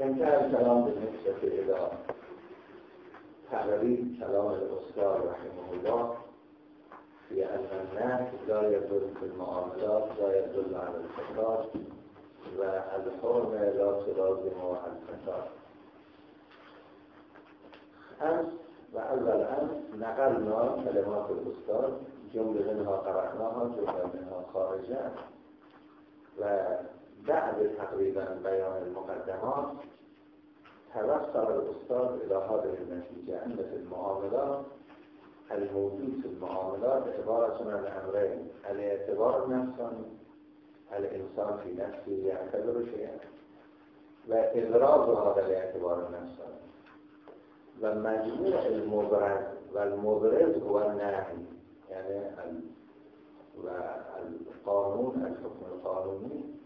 انتهى الكلام بالنسبة إلى تقريب كلام الأستاذ رحمه الله. في أن الناس لا يدل في المعاملات لا يدل على الفساد والحرمة لا تلازم الفساد. أمس وأول أمس نقلنا كلمات الأستاذ جملة منها قرأناها جملة منها خارجة وبعد تقريبا بيان المقدمات توصل الأستاذ إلى هذه النتيجة أن في المعاملات الموجود في المعاملات عبارة عن أمرين الاعتبار نفسا الإنسان في نفسه يعتبر شيئا وإدراج هذا الاعتبار النفسي ومجموع المبرز والمبرز هو النهي يعني والقانون الحكم القانوني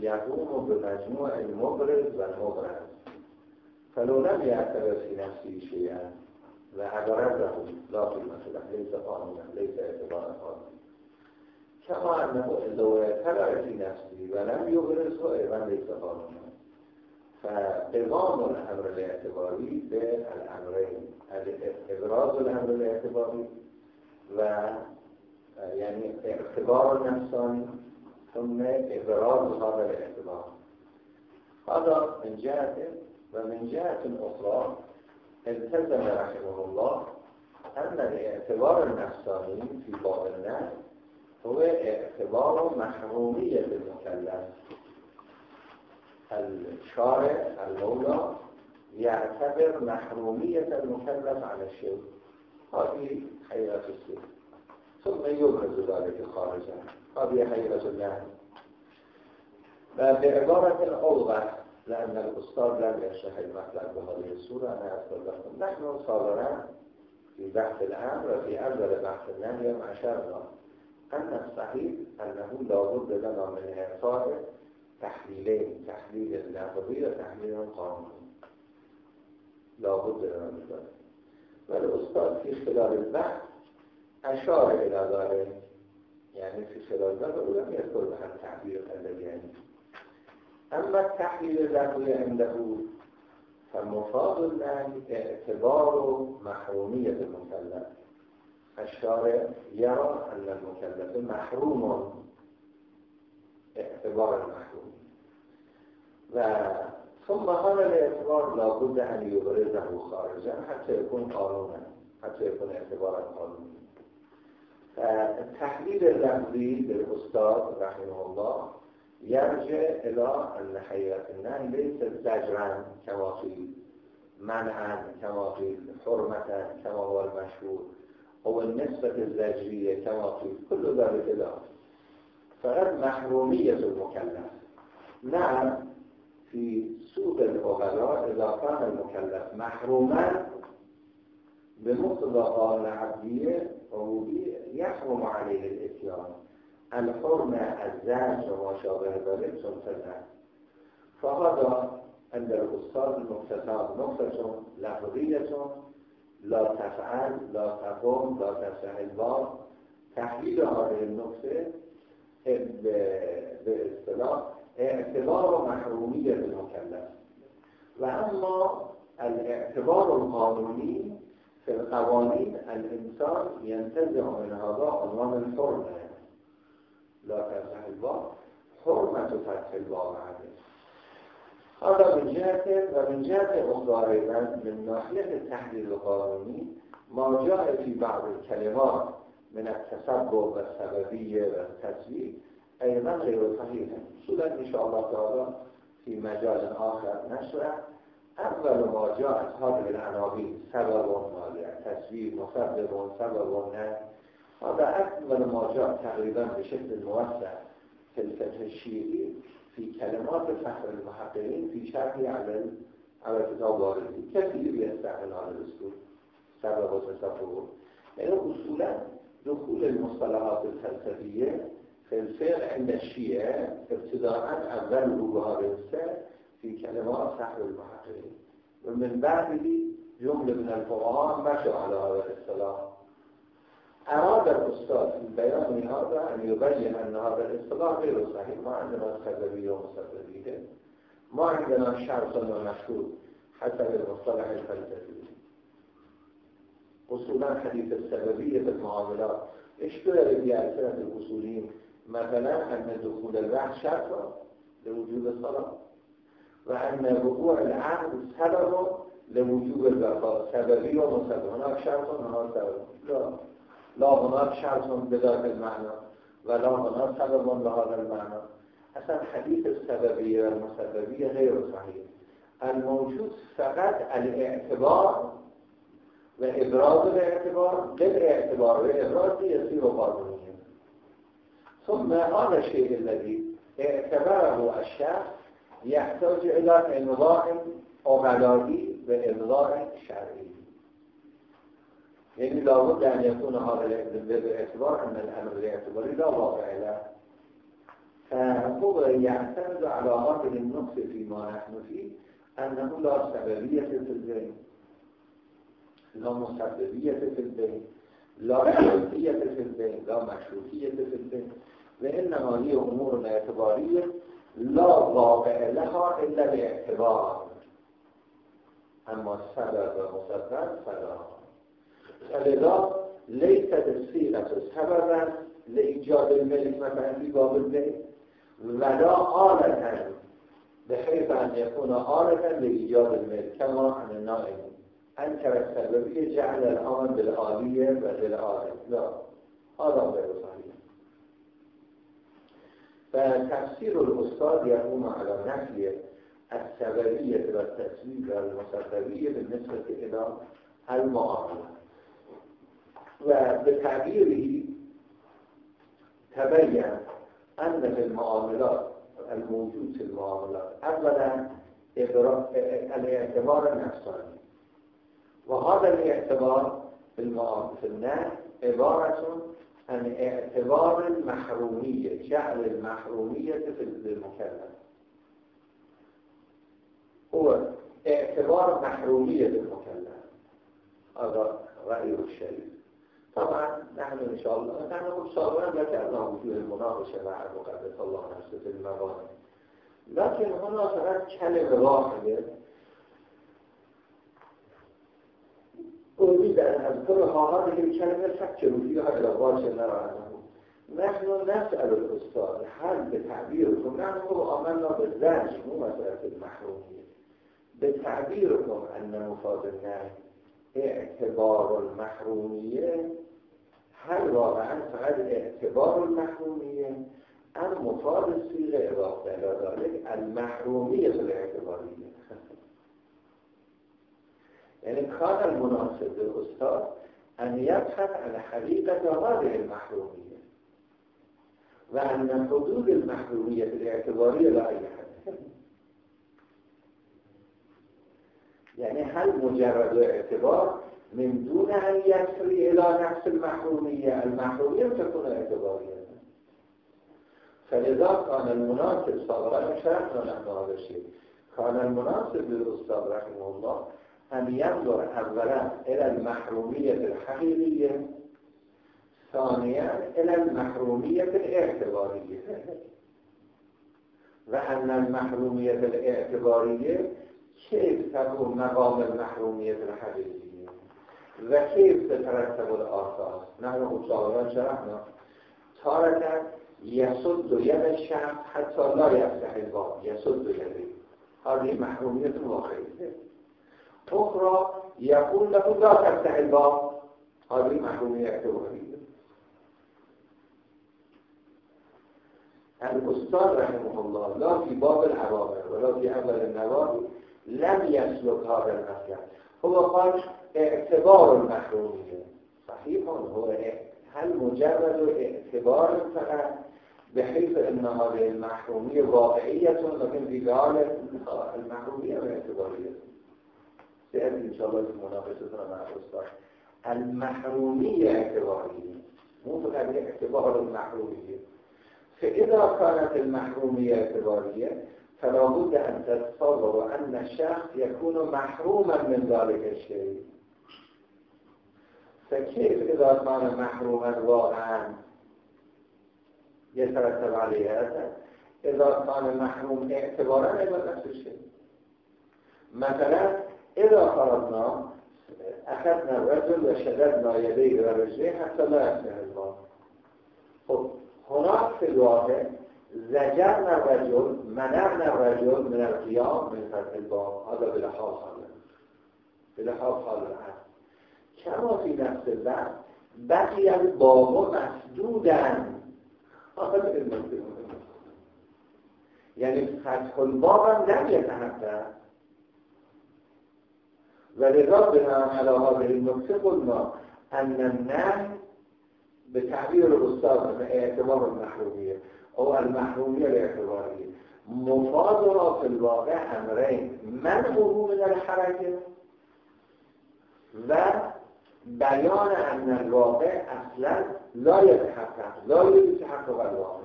يقوم بمجموع المبرز والمبرز فلو لم يعتبر في نفسه شيئا وأبرزه لا قيمة له ليس قانونا ليس اعتبارا قانونا كما أنه لو اعتبر في نفسه ولم يبرزه أيضا ليس قانونا فقوام الأمر الاعتباري بالأمرين إبراز الأمر الاعتباري و يعني اعتبار النفساني ثم إبراز هذا الاعتبار. هذا من جهة ومن جهة أخرى التزم رحمه الله أن الاعتبار النفساني في بعض الناس هو اعتبار محرومية المكلف الشارع المولى يعتبر محرومية المكلف عن الشيء. هذه حقيقة الشيء. ثم يبرز ذلك خارجا. هذه حقيقة النهي بعبارة أوضح لأن الأستاذ لم يشرح المطلب بهذه الصورة أنا أقول لكم نحن صابرا في بحث الأمر وفي أول بحث النهي أشرنا أن الصحيح أنه لابد لنا من إعطاء تحليلين تحليل اللفظي وتحليل قانوني. لابد لنا من ذلك. والأستاذ في خلال البحث أشار إلى ذلك. يعني في خلال؟ البحث ولم يذكر بها التعبير الذي عنده أما التحليل اللفظي عنده فمفاد النهي اعتبار محرومية المكلف الشارع يرى أن المكلف محروم اعتبار المحروم و ثم هذا الاعتبار لابد أن يبرزه خارجا حتى يكون قانونا حتى يكون اعتبارا قانونيا فالتحليل اللفظي للأستاذ رحمه الله يرجع إلى أن حقيقة النهي ليس زجرا كما قيل منعا كما قيل حرمة كما هو المشهور أو النسبة الزجرية كما قيل كل ذلك إلى فقط محرومية المكلف نعم في سوق الأغلاء إذا كان المكلف محروما بمقتضى قانون عبدية ربوبية يحرم عليه الإتيان الحرمة الزاج وما شابه ذلك تنتزع فهذا عند الأستاذ المكتسب نقطة لفظية لا تفعل لا تقوم لا تفتح الباب تحليل هذه النقطة باصطلاح اعتبار محرومية المكلف وأما الاعتبار القانوني في القوانين الإنسان ينتزع من هذا عنوان الحرمة لا تفتح الباب حرمة فتح الباب عليه هذا من ومن جهة أخرى أيضا من ناحية التحليل القانوني ما جاء في بعض الكلمات من التسبب والسببية والتسبيب أيضا غير صحيح سولا إن شاء الله تعالى في مجال آخر نشرح. أول ما جاءت هذه العناوين سبب مالع تسبيب مسبب سبب نه. هذا أكمل ما جاء تقريبا بشكل موسع في الفتح الشيعي في كلمات فخر المحققين في شرحه على على كتاب واردی. كثير يستعمل هذا الاسلوب سبب و تصور. يعني اصولا دخول المصطلحات الفلسفية في الفقه عند الشيعة ابتداء اول هذه السنة في كلمات فخر المحققين. ومن بعده جملة من الفقهاء مشوا على هذا الاصطلاح أراد الأستاذ في بيان هذا أن يبين أن هذا الاصطلاح غير صحيح ما عندنا خبرية ومسببية. ما عندنا شرط مشهور حسب المصطلح الفلسفي. اصولا حديث السببية في المعاملات. اشتغل بألسنة الأصوليين؟ مثلا أن دخول الوحش شرط لوجود الصلاة؟ وأن وقوع العقد سبب لوجود الوفاء سببي ومسبب هناك شرط هناك سبب لا لا. هناك شرط بذات المعنى ولا هناك سبب لهذا المعنى اصلا حديث السببية والمسببية غير صحيح الموجود فقط الاعتبار وإبراز الاعتبار للاعتبار وإبراز يصير قانونيا ثم هذا الشيء الذي اعتبره الشخص يحتاج إلى إمضاء عملائي وإمضاء شرعي. يعني لابد أن يكون هذا باعتبار أن الأمر الاعتباري لا واقع له. فهو يعتمد على هذه النقطة فيما نحن فيه أنه لا سببية في البين لا مسببية في البين لا شرطية في البين لا مشروطية في البين وإنما هي أمور اعتبارية لا واقع لها إلا باعتبار. أما السبب ومسبب فلا. فلذا ليست الصيغة سببا لإيجاد الملك مثلا في باب البيت ولا آلة بحيث أن يكون آلة لإيجاد الملك كما عن النائم أنكر السببية جعل الأمر بالآلية وبالآلة لا. هذا غير صحيح. فتفسير الأستاذ يقوم على نفي السببية والتسويق والمسببية بالنسبة إلى المعاملة. وبتعبيره تبين أن في المعاملات الموجود في المعاملات أولا الاعتبار النفساني. وهذا الاعتبار في الناس عبارة عن اعتبار المحرومية جعل المحرومية في المكلف هو اعتبار محرومية المكلف هذا رأي الشريف طبعا نحن إن شاء الله نحن صابرا ذكرنا وجود المناقشة مع المقدس الله نفسه في المباني لكن هنا فقط كلمة واحدة أريد أن أذكرها هذه الكلمة فكروا فيها إلى باش نرى نحن نسأل الأستاذ هل بتعبيركم نحن آمنا بالزنج مو مسألة المحرومية بتعبيركم أن مفاد النهي اعتبار المحرومية هل واقعا فقط اعتبار المحرومية أم مفاد الصيغة إضافة إلى ذلك المحرومية الاعتبارية يعني كان المناسب للأستاذ أن يبحث عن حقيقة هذه المحرومية وأن حدود المحرومية الاعتبارية لا يعني هل مجرد اعتبار من دون أن يصل إلى نفس المحرومية المحرومية تكون اعتبارية فلذا كان المناسب شرحنا نحن هذا الشيء كان المناسب للأستاذ رحمه الله أن ينظر أولا إلى المحرومية الحقيقية ثانيا إلى المحرومية الاعتبارية وأن المحرومية الاعتبارية كيف تكون مقام المحرومية الحقيقية وكيف تترتب الآثار؟ نحن مصابرا شرحنا تارة يسد يد الشخص حتى لا يفتح الباب. يسد يده هذه محرومية واقعية أخرى يقول له لا تفتح الباب. هذه محرومية اعتبارية الأستاذ رحمه الله لا في باب العوامر ولا في أول النوادي لم يسلك هذا المسلك هو قال اعتبار المحرومية. صحيح؟ هو هل مجرد اعتبار فقط بحيث أن هذه المحرومية واقعية لكن في غالب المحرومية اعتبارية سيأتي إن شاء الله في مناقشتنا مع الأستاذ المحرومية اعتبارية مو فقط اعتبار المحرومية فإذا كانت المحرومية اعتبارية فلا بد أن تتصور أن الشخص يكون محروما من ذلك الشيء. فكيف إذا كان محروما واقعا؟ يترتب عليه هذا اذا کان محروم اعتبارا عبادت بشه مثلا اذا فرضنا اخذنا الرجل و شددنا يديه و رجليه حتى لا يصلح الله. خب هناك في الواقع زجرنا الرجل منعنا الرجل من القيام من فتح الباب. هذا بلحاظ حاله بلحاظ حال العقل كما في نفس الوقت بقي الباب مسدودا. یعنی فتح الباب لم يتحقق ولذا بنا على هذه النقطه قلنا ان النهي به تعبیر استاد اعتبار المحرومیه او المحرومیه الاعتباریه مفاد را في الواقع امرین من من الحرکه و بیان ان الواقع اصلا لا يتحقق لا يتحقق الواقع.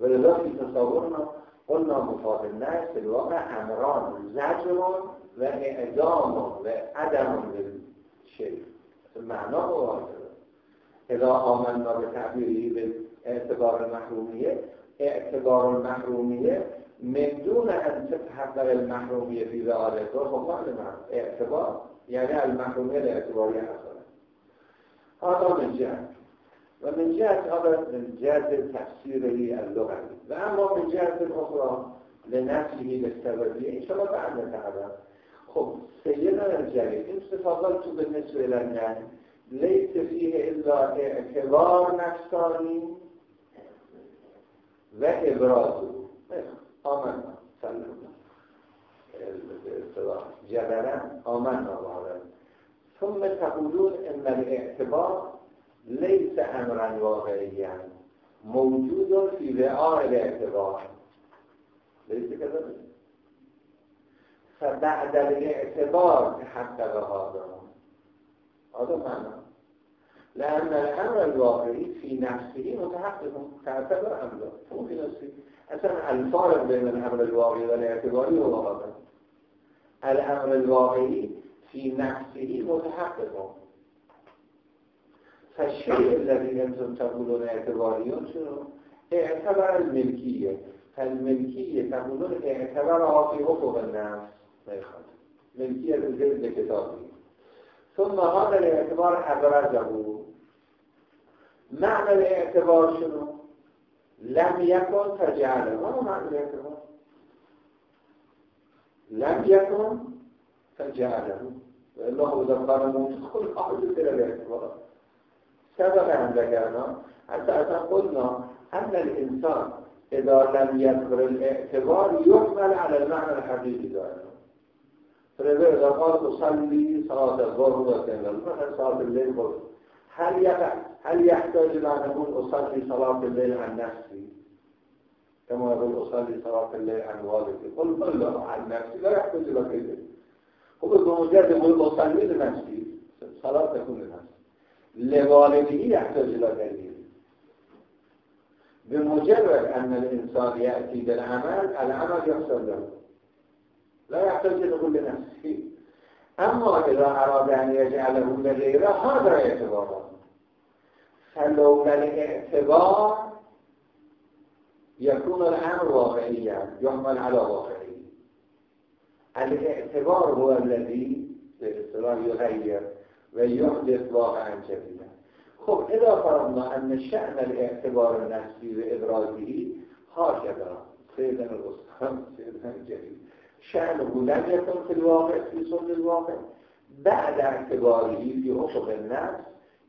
ولذا في تصورنا قلنا الناس في الواقع امران زجر و اعدام و عدم للشيء معنا واحد اذا آمنا به تعبیری به اعتبار المحرومیه اعتبار المحرومیه من دون ان تتحقق المحرومیه ذلك خب اعتبار يعني المحرومية الاعتبارية حصلت هذا من جهة ومن جهة هذا من جهة التفسير اللغوي وأما من جهة أخرى لنفسه شاء الله بعد نتعرف خب سيدنا الجليل إن تفضلت بالنسبة لنا ليس فيه إلا اعتبار نفساني وإبرازه آمنا سلم جبلا آمنا بهذا ثم تقولون ان الاعتبار ليس امرا واقعيا. موجود في رعاء الاعتبار. ليس كذلك. فبعد الاعتبار تحقق هذا. هذا معنى لأن الأمر الواقعي في نفسه متحقق تعتبر أمره هو في نفسه. أصلا الفارق بين الأمر الواقعي والاعتباري هو هذا. الامر الواقعي في نفسه متحقق. فالشيء الذي انتم تقولون اعتباريون شنو؟ اعتبر الملكية فالملكية تقولون اعتبرها في افق النفس نيخد ملكية الزيد لكتابه ثم هذا الاعتبار أبرزه معنى الاعتبار شنو؟ لم يكن فجعله. ما معنى الاعتبار؟ لم يكن فجعله. الله إذا كان موجود كل أحد إلى الاعتبار ذكرنا حتى أن قلنا أن الإنسان إذا لم يذكر الاعتبار يحمل على المعنى الحقيقي دائما. فلذا إذا قال أصلي صلاة الظهر وكذا مثلا صلاة الليل هل هل يحتاج إلى أن أقول أصلي صلاة الليل عن نفسي؟ كما يقول أصلي صلاة الليل عن والدي. قل له عن نفسي لا يحتاج إلى كذا هو بمجرد يقول أصلي لنفسي صلاة تكون لنفسي. لوالده يحتاج إلى دليل بمجرد أن الإنسان يأتي بالعمل العمل يحصل له. لا يحتاج إلى كل لنفسه أما إذا أراد أن يجعله لغيره هذا اعتباره فلولا الاعتبار يكون الأمر واقعيا يحمل على واقعي الاعتبار هو الذي يغير ويحدث واقعا جديدا خب إذا فرضنا أن شأن الاعتبار النفسي وإبرازه هكذا سيدنا الأستاذ سيدنا الجليل شأنه لم يكن في الواقع في صلب الواقع. بعد اعتباره في أفق النفس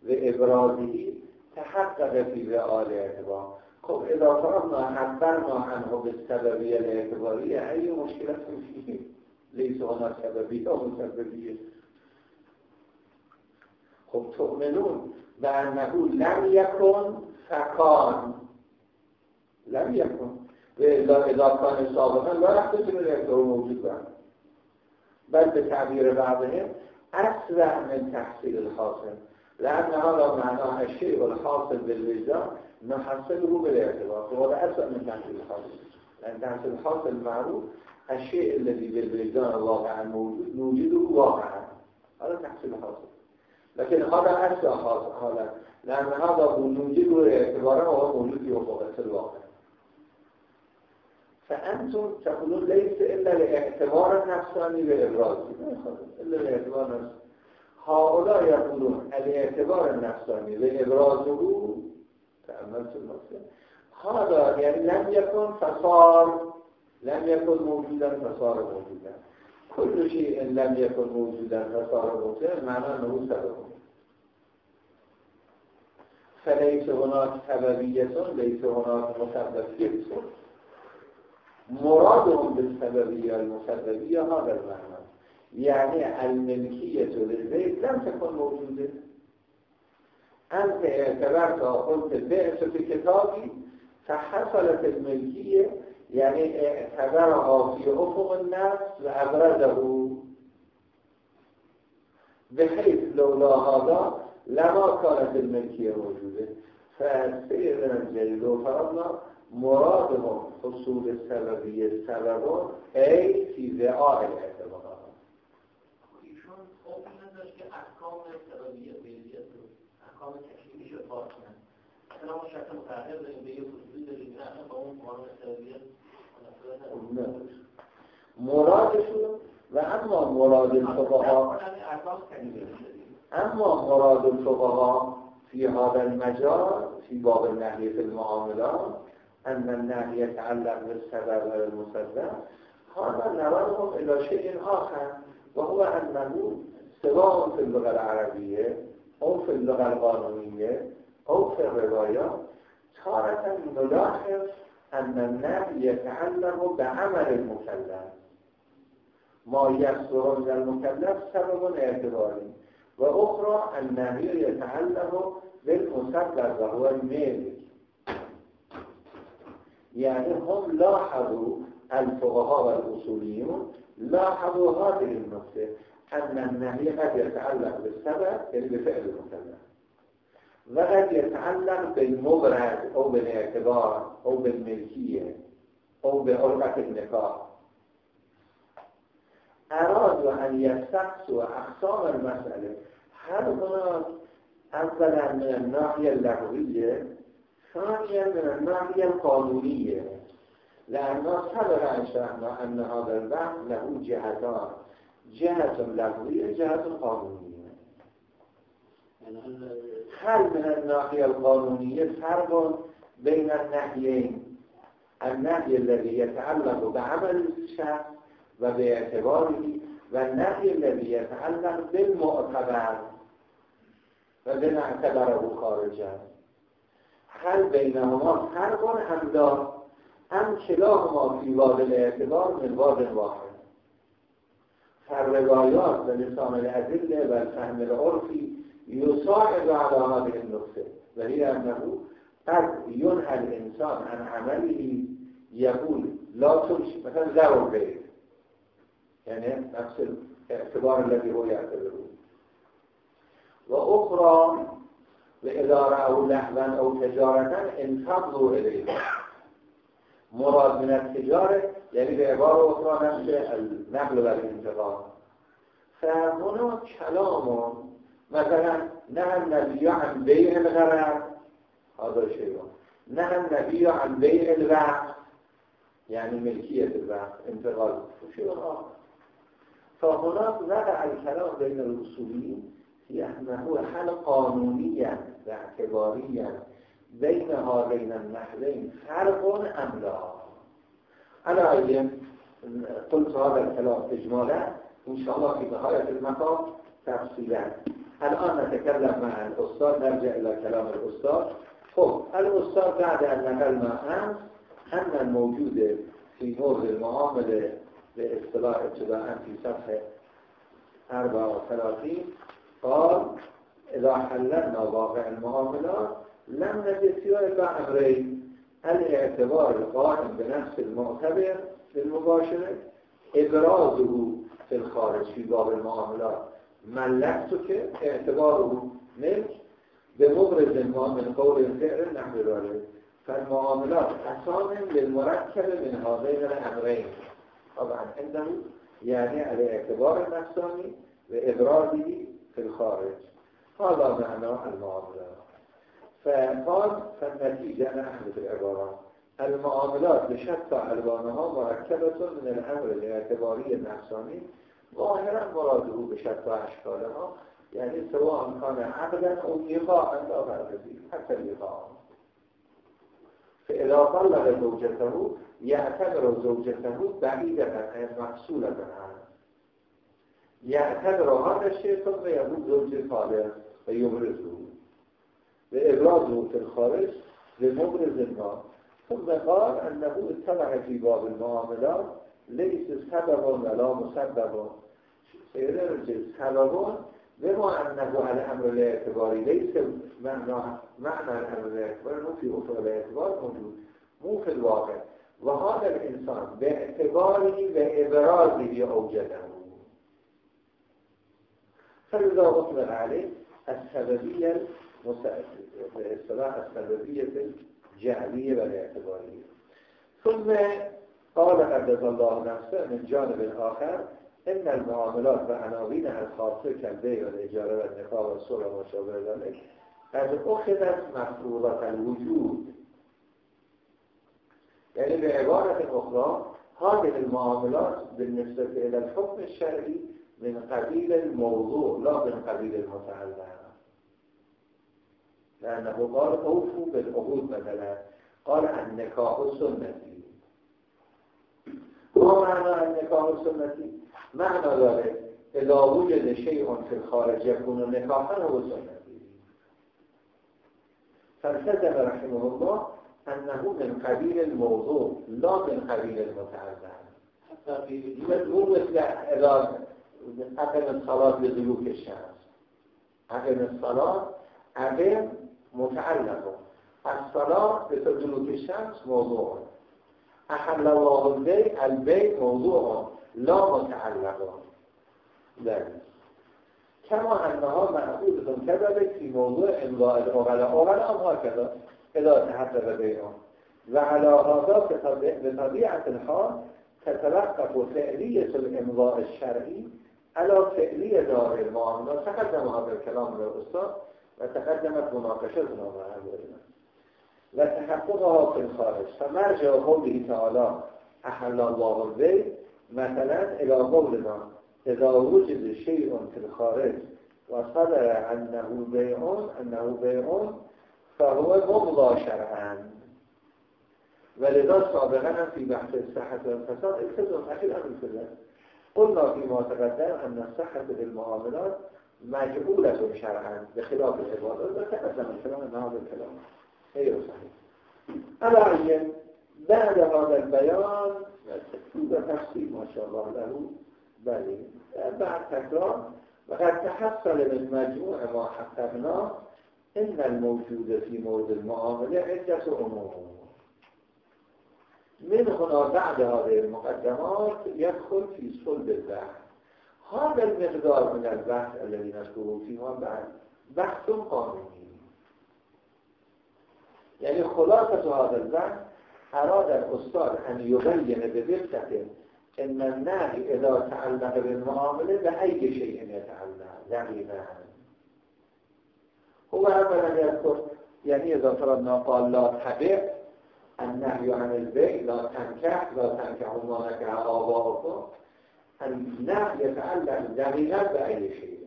وإبرازه تحقق في رئال اعتبار. خب اذا فرضنا عبرنا عنه بالسببية الاعتبارية أي مشكلة فيه ليس هنا سببية أو مسببية خب تؤمنون بأنه لم يكن فكان لم يكن إذا كان سابقا لا يحتاج إلى الاعتبار موجود بعد بل بتعبير بعضهم أسرع من تحصيل الحاصل. لأن هذا معناه الشيء الحاصل بالوجدان نحصله بالاعتبار وهذا أسوأ من تحصيل الحاصل. لأن تحصيل الحاصل معروف الشيء الذي بالوجدان واقعا موجود نوجده واقعا. هذا تحصيل الحاصل لكن هذا حاصل هذا لأن هذا موجود اعتباره هو في وقت الواقع. فأنتم تقولون ليس إلا لاعتبار نفساني بإبراز إلا لاعتبار نفساني هؤلاء يقولون الاعتبار النفساني بإبرازه تأملت المسلم هذا يعني لم يكن فصار. لم يكن موجودا فصار موجودا كل شيء لم يكن موجودا فصار موجودا معناه أنه سبب. فليس هناك سببية ليس هناك مسببية مرادهم بالسببية المسببية هذا المعنى يعني الملكية للبيت لم تكن موجودة أنت اعتبرت وقلت البئس في كتابي فحصلت الملكية يعني اعتبرها في أفق الناس وأبرزه بحيث لولا هذا لما كانت الملكية موجودة فسيدنا الجليل فرضنا مرادهم حصول السببية السبب أي في ذعاء الاعتبار ایشون خوبی نداشت که احکام سببیت بیدیت رو احکام تکلیفیش رو بار کنن. اصلا ما شرط متحقیق داریم به یه فضولی داریم نه اصلا با اون قانون سببیت مرادشون و اما مراد الفقها اما مراد الفقها في هذا المجال في باب النهي في المعاملات أن النهي يتعلق بالسبب والمسبب هذا نراه إلى شيء آخر وهو أنه سواء في اللغة العربية أو في اللغة القانونية أو في الروايات تارة نلاحظ أن النهي يتعلق بعمل المكلف. ما يصدر من المكلف سبب اعتباري. وأخرى النهي يتعلق بالمسبب وهو الميل يعني هم لاحظوا الفقهاء والأصوليون لاحظوا هذه النقطة أن النهي قد يتعلق بالسبب يعني بفعل المكلف. وقد يتعلق بالمبرز أو بالاعتبار أو بالملكية أو بعرقة النكاح أرادوا أن يستقصوا أقسام المسألة هل هناك أولا من الناحية اللغوية ثانيا من الناحية القانونية لأنه سبق أن شرحنا أن هذا البحث له جهتان. جهة لغوية جهة قانونية هل من الناحية القانونية فرق بين النهيين النهي الذي يتعلق بعمل الشخص وباعتباره والنهي الذي يتعلق بالمعتبر وبما اعتبره خارجا هل بينهما فرق هم دار هم كلاهما في باب الاعتبار من باب واحد. فالروايات و لسان الأدلة و الفهم العرفي يصاعد على هذه النقطة وهي أنه قد ينهى الإنسان عن عمله يقول لا تمشي مثلا ذو البيت يعني نفس الاعتبار الذي هو يعتبره وأخرى وإذا رأوا لحظا أو تجارة انفضوا إليه مراد من التجارة يعني بعبارة أخرى نفس النقل والانتقال فهنا كلام مثلا نهى النبي عن بيع الغرر هذا شيء نهى النبي عن بيع الوقت يعني ملكية الوقت انتقال. شيء آخر فهناك وقع الكلام بين الأصوليين في أنه حل قانونيا واعتباريا بين هذين النحوين فرق أم لا. أنا أيضا قلت هذا الكلام إجمالا إن شاء الله في نهاية المقام تفصيلا الآن نتكلم مع الأستاذ نرجع إلى كلام الأستاذ خب الأستاذ بعد أن نقلنا أمس أن الموجود في موضوع المعاملة باصطلاح ابتداء في صفحة 34 قال إذا حللنا واقع المعاملات لم نجد سوى إلا الاعتبار القائم بنفس المعتبر بالمباشرة إبرازه في الخارج في باب المعاملات. ملكتك اعتباره ملك بمبرز ما من قول فعل نحو ذلك فالمعاملات أسام للمركب من هذين الأمرين طبعا عنده يعني الاعتبار النفساني وإبرازه في الخارج. هذا معنى المعاملات. فقال فالنتيجة أنا أحدث العبارات. المعاملات بشتى ألوانها مركبة من الأمر الاعتباري النفساني ظاهرا مراده بشتى أشكالها يعني سواء كان عقدا أو إيقاعا لا فرق حتى الإيقاع فإذا طلق زوجته يعتبر زوجته بعيدة عن محصولة عنه يعتبر هذا الشيء ثم يقول زوج صالح ويبرزه بإبرازه في الخارج لمبرز النار ثم قال أنه اتبع في باب المعاملات ليس سبب ولا مسبب سيدرج سبب بما أنه على أمر الاعتباري ليس معنى معنى الأمر الاعتباري مو في أفق الاعتبار موجود مو في الواقع. وهذا الإنسان باعتباره وإبرازه أوجده فإذا أطلق عليه السببية باصطلاح السببية الجعلية والاعتبارية. ثم قال قدس الله نفسه من جانب آخر إن المعاملات وعناوينها الخاصة كالبيع والإجارة والنقاء والصلح وشابه ذلك قد أخذت مفروضة الوجود. يعني بعبارة أخرى هذه المعاملات بالنسبة إلى الحكم الشرعي من قبيل الموضوع لا من قبيل المتعلق. لأنه قال أوفوا بالعقود مثلا. قال النكاح سنتي. ما معنى النكاح سنتي؟ معنى ذلك إذا وجد شيء في الخارج يكون نكاحا هو سنتي فالتزم رحمه الله أنه من قبيل الموضوع لا من قبيل المتعلق حتى في مثل إذا عقم الصلاة لدلوك الشمس عقم الصلاة عقم متعلق الصلاة بتدلوك الشمس موضوع. أحل الله البيع البيع موضوع لا متعلق ذلك كما أنها مأخوذة كذلك في موضوع إمضاء الأغلاء أغلاء هكذا إذا تحقق بينهم وعلى هذا بطبيعة الحال تتوقف فعلية الإمضاء الشرعي على فعلية دار المعاملات تقدم هذا الكلام للأستاذ وتقدمت مناقشتنا مع هؤلاء وتحققها في الخارج فمرجع قوله تعالى أحل الله البيت مثلا إلى قولنا إذا وجد شيء في الخارج وصدر أنه بيع أنه بيع فهو مضى شرعا ولذا سابقا في بحث الصحة والفساد التزم أخير أمر كله قلنا فيما تقدم أن الصحة بالمعاملات مجعولة شرعا بخلاف العبادات وتقدم الكلام أن هذا الكلام غير صحيح على أي بعد هذا البيان تفصيل ما شاء الله له بل بعد تكرار وقد تحصل من مجموع ما حققناه إن الموجود في مورد المعاملة عدة أمور من هنا بعد هذه المقدمات يدخل في صلب البحث. هذا المقدار من البحث الذي نذكره فيما بعد. بحث قانوني يعني خلاصة هذا البحث أراد الأستاذ أن يبين بدقة أن النهي إذا تعلق بالمعاملة بأي شيء يتعلق دقيقا هو أولا يذكر يعني إذا فرضنا قال لا تبع النهي عن البيع لا تنكح لا تنكح ما نكح آباؤكم النهي يتعلق دقيقا بأي شيء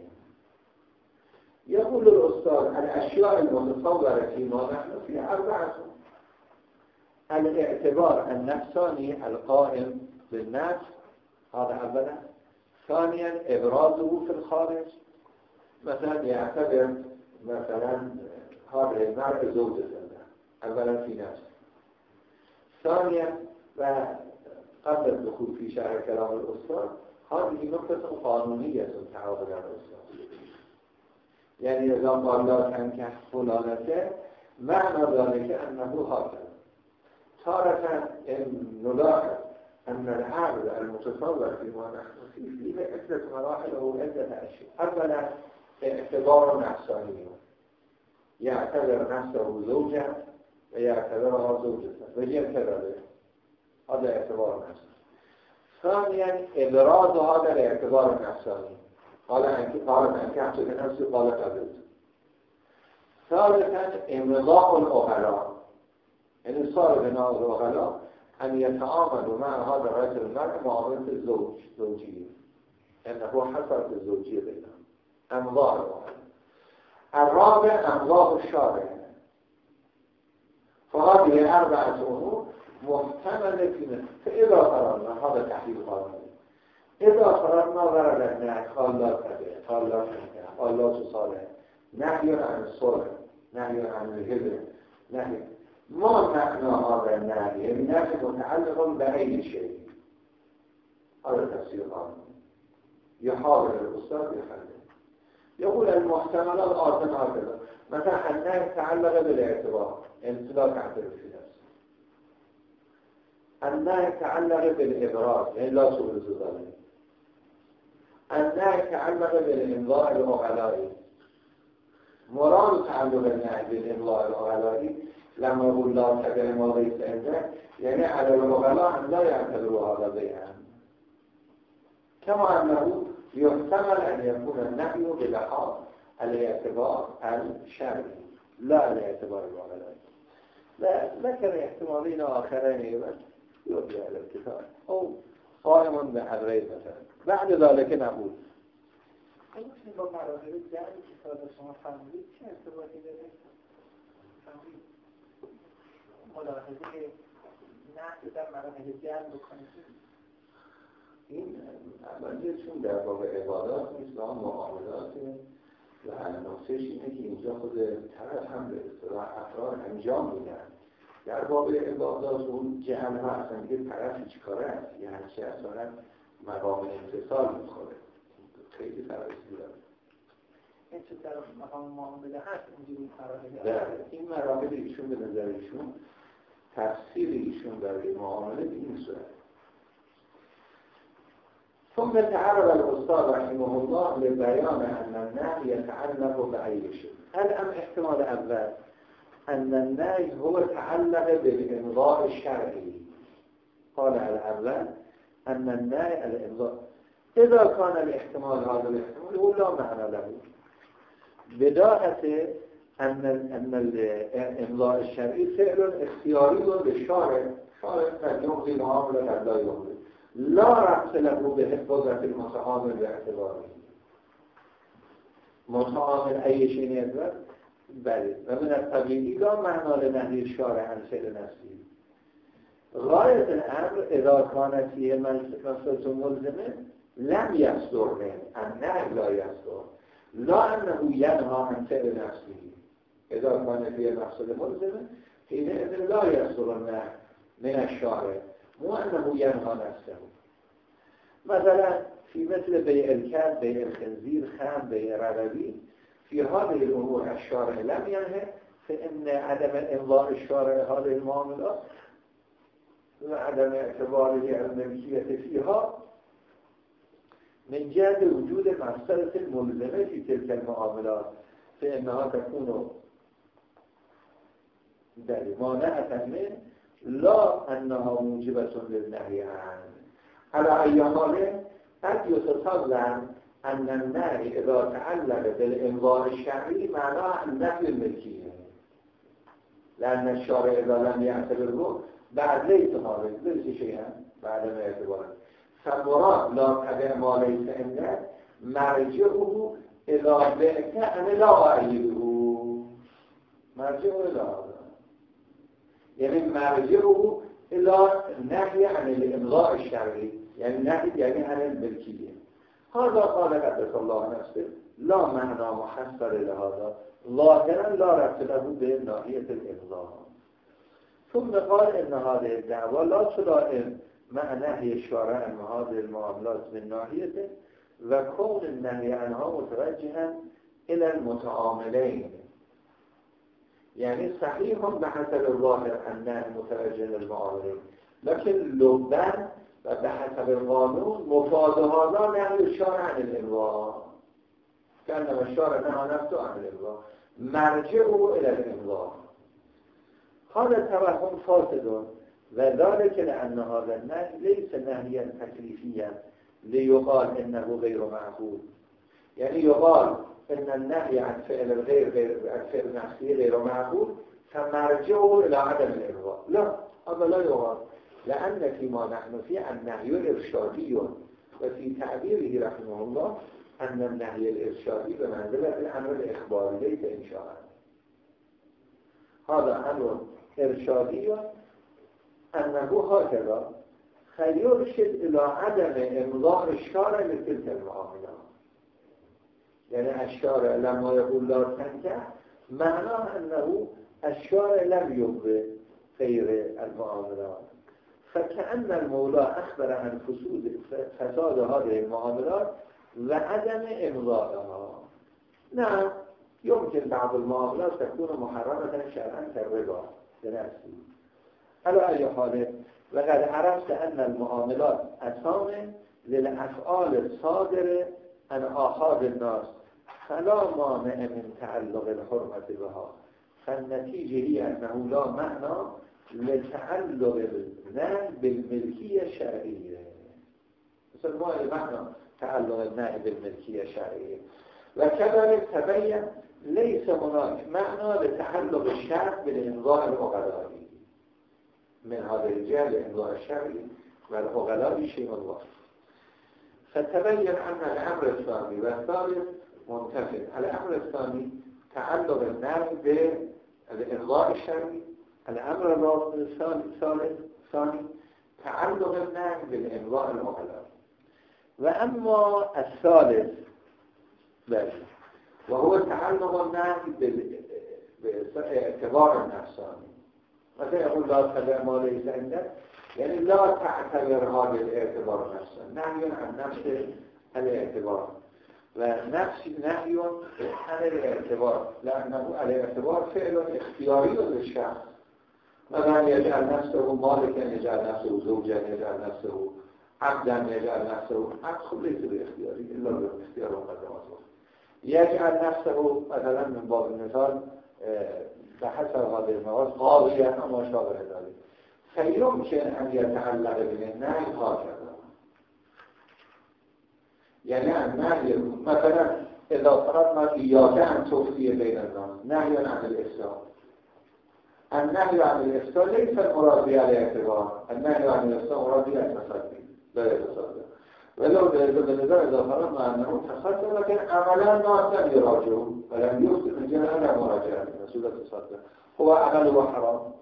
يقول الأستاذ الأشياء المتصورة فيما نحن في أربعة. الاعتبار النفساني القائم بالنفس هذا أولا. ثانيا إبرازه في الخارج. مثلا يعتبر مثلا هذا المرء زوجة. أولا في نفسه ثانيا وقبل الدخول في شرح كلام الأستاذ هذه نقطة قانونية تعاون الأستاذ. يعني إذا قال لا تنكح فلانته معنى ذلك أنه هكذا تارة نلاحظ أن العابد المتصور فيما نحن فيه فيه عدة مراحل أو عدة أشياء أولا اعتبار نفساني يعتبر نفسه زوجا ويعتبرها زوجة كذلك هذا اعتبار نفسه ثانيا إبراز هذا الاعتبار النفساني قال أنك قالت أنكحت بنفسي قال قبلت ثالثا امضاء الاغلا یعنی صار بنا الاغلا أن يتعاملوا مع هذا الرجل المرء معاملة الزوج زوجية. انه حصلت الزوجية بينهم. امضاء الاغلا الرابع امضاء الشارع. فهذه أربعة أمور محتملة في فإذا قررنا هذا تحليل قانوني. إذا قررنا ورد النهي قال لا تنكح قال لا تصالح نهي عن الصلح نهي عن الهبة نهي ما معنى هذا النهي النهي متعلق بأي شيء هذا تفسير يحاول الأستاذ يحلل يقول المحتملات آتنا هكذا مثلا النهي تعلق بالاعتبار انطلاق تعتبر في نفسه النهي تعلق بالإبراز يعني لا تبرز ذلك النهي تعلق بالإمضاء الأغلائي. مراد تعلق النهي بالإمضاء الأغلائي. لما يقول لا تبع ما ليس عنده يعني على الأغلاء لا يعتبروا بيعا. كما أنه يحتمل أن يكون النهي بلحاظ الاعتبار الشرعي لا الاعتبار الأغلائي. لا ذكر احتمالين آخرين بس يرجع الكتاب أو قائما بحضرين مثلا. بعد با مراحل جمعی که شما فرمودید چه ارتباطی داره؟ ملاحظه نحی در مراحل بکنید. این اولیه چون در باب عبادات نیست و معاملات و نقطهش اینه که اینجا خود طرف هم به اصطلاح افراد انجام میدن. در باب عبادات اون جهن ها اصلا دیگه طرف چی کاره هست یه هرچی اصلا مقام انتصال می‌خوره. خیلی فرقی داره. این چه مقام معامله هست اینجوری این مراحل ایشون به نظر ایشون تفسیر ایشون برای معامله به این صورت. ثم تعرض الأستاذ رحمه الله لبيان أن النهي يتعلق بأي شيء الآن احتمال أول أن النهي هو تعلق بالإمضاء الشرعي قال الأول أن النهي الإمضاء إذا كان الاحتمال هذا الاحتمال هو لا معنى له. بداهة أن أن الإمضاء الشرعي فعل اختياري للشارع شارع. قد يمضي معاملة قد لا يمضي لا ربط له بحفظة المتعامل باعتباره متعامل أي شيء يدرك بله. و من الطبيعي لا معنى لنهي الشارع عن فعل نفسه غاية الأمر إذا كانت هي مسألة ملزمة لم من النهي لا يصدر لا أنه ينهى عن فعل نفسه إذا كانت هي مسألة ملزمة حينئذ لا النهي من الشارع مو أنه ينهى نفسه. مثلا في مثل بيع الكلب بيع الخنزير خام بيع رغبي في هذه الأمور الشارع لم ينهى فإن عدم إمضاء الشارع هذه المعاملات وعدم اعتباره الملكية فيها من جهة وجود مسألة الملزمة في تلك المعاملات فإنها تكون مانعة من لا أنها موجبة للنهي عنه على أي حال قد يتصور أن النهي إذا تعلق بالإنظار الشرعي معناه النهي الملكية لأن الشارع إذا لم يعتبره بعد ليس مالك ليس شيئا بعد ما يعتبره فالمراد لا تبع ما ليس عنده مرجعه إذا بعت أنا لا أعيده مرجعه هذا يعني مرجعه إلى نهي عن الإمضاء الشرعي يعني نهي يعني عن الملكية هذا قال قدس الله نفسه لا معنى محصر لهذا. ظاهرا لا ربط له بناحية الإمضاء ثم قال إن هذه الدعوة لا تلائم مع نهي الشارع عن هذه المعاملات من ناحيته وكون النهي عنها متوجها إلى المتعاملين يعني صحيح بحسب الظاهر أنه متوجه للمعاملين لكن لبا وبحسب القانون مفاد هذا نهي الشارع عن الإمضاء كأنما الشارع نهى نفسه عن الإمضاء مرجعه إلى الإمضاء هذا توهم فاسد وذلك لأن هذا النهي ليس نهيا تكليفيا ليقال إنه غير معقول. یعنی یقال ان النهی عن فعل الغیر غیر عن فعل نفسی غیر معقول فمرجع الى عدم الارضاء لا هذا لا يقال. لان فيما نحن فيه النهي ارشادي وفي تعبيره رحمه الله ان النهي الارشادي بمنزله الامر الاخباري ليس انشاء هذا امر ارشادي انه هكذا فيرشد الى عدم امضاء الشارع لتلك المعاملات يعني الشارع لما يقول لا تنكح معناه أنه الشارع لم يبغي غير المعاملات فكأن المولى أخبر عن فساد هذه المعاملات وعدم إمضائها نعم يمكن بعض المعاملات تكون محرمة شرعا كالربا بنفسه على أي حال وقد عرفت أن المعاملات أسام للأفعال الصادرة عن آخاد الناس. فلا مانع من تعلق الحرمة بها. فالنتيجة هي أنه لا معنى لتعلق النهي بالملكية الشرعية مثل ما معنى تعلق النهي بالملكية الشرعية تبين ليس هناك معنى لتعلق الشرع بالإنضاء العقلائي من هذا الجهة الإنضاء الشرعي والعقلاء شيء الله فتبين أن الأمر الثاني والثالث منتفع. الأمر الثاني تعلق النهي بالإرضاء الشرعي الأمر الثالث الثاني تعلق النهي بالإرضاء العقلاء وأما الثالث بل وهو تعلق النهي باعتبار النفساني مثلا يقول لا تبع ما ليس عندك يعني لا تعتبر هذا الاعتبار نفسا نهي عن نفس الاعتبار. ونفس نهي عن الاعتبار. لأنه الاعتبار فعل اختياري للشخص مثلا يجعل نفسه مالكا يجعل نفسه زوجا يجعل نفسه عبدا يجعل نفسه عبد خب ليس باختياري إلا باختيار مقدمات يجعل نفسه مثلا من باب المثال بحسب هذه المواد قاضيا أو ما شابه ذلك فيمكن أن يتعلق بالنهي هكذا يعني النهي مثلا إذا فرضنا إياك أن تفضي بين الناس نهي عن الإفساد النهي عن الإفساد ليس المراد بها الاعتبار النهي عن الإفساد مراد بها التصدي لا يتصدق ولو بالنظر إذا فرضنا أنه تصدق لكن عملا الناس لم يراجعوا ولم يفسد من جهة لا مراجعة مسؤولة تصدق هو عمله حرام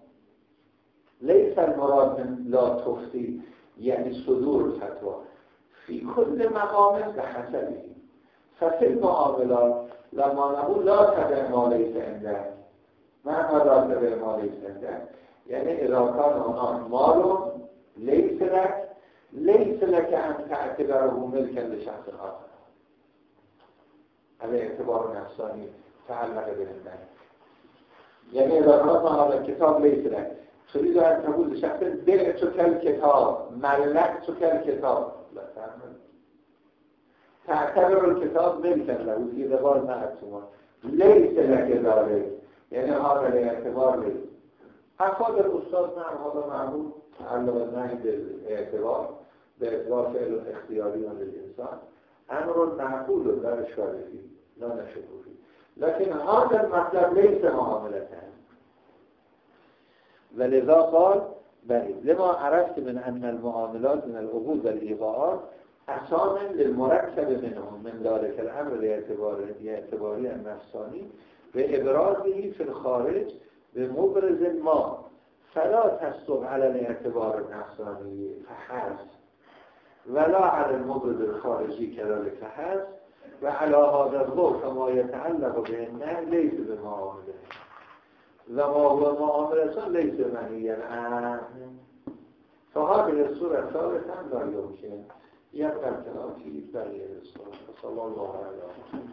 ليس المراد من لا تفتي يعني صدور الفتوى في كل مقام بحسبه ففي المعاملات لما نقول لا تبع ما ليس عندك معنى لا تبع ما ليس عندك يعني إذا كان هناك مال ليس لك ليس لك أن تعتبره ملكا لشخص آخر. هذا اعتبار نفساني تعلق يعني إذا فرضنا هذا الكتاب ليس لك. تريد أن تقول لشخص بعتك الكتاب ملكتك الكتاب. لا تعمل. تعتبر الكتاب ملكا له. في ذبار ما أكتمه ليس لك ذلك. يعني هذا الاعتبار ليس. أفاد الأستاذ نعم هذا معمول تعلق النهي بالاعتبار باعتبار فعل اختياري للإنسان أمر معقول لا إشكال فيه لا فيه لكن هذا المطلب ليس معاملة ولذا قال بلي لما عرفت من أن المعاملات من العقود والإيقاعات أساما للمركب منهم من ذلك الأمر الاعتباري النفساني بإبرازه في الخارج بمبرز ما فلا تصدق على الاعتبار النفساني فحسب. ولا على المبرز الخارجي كذلك فحسب. وعلى هذا الضوء كما يتعلق به النهي ليس بمعامله وما هو معاملة ليس منيا عنه فهذه الصورة الثالثة لا يمكن يبقى الكلام في بقية الصورة صلى الله عليه وسلم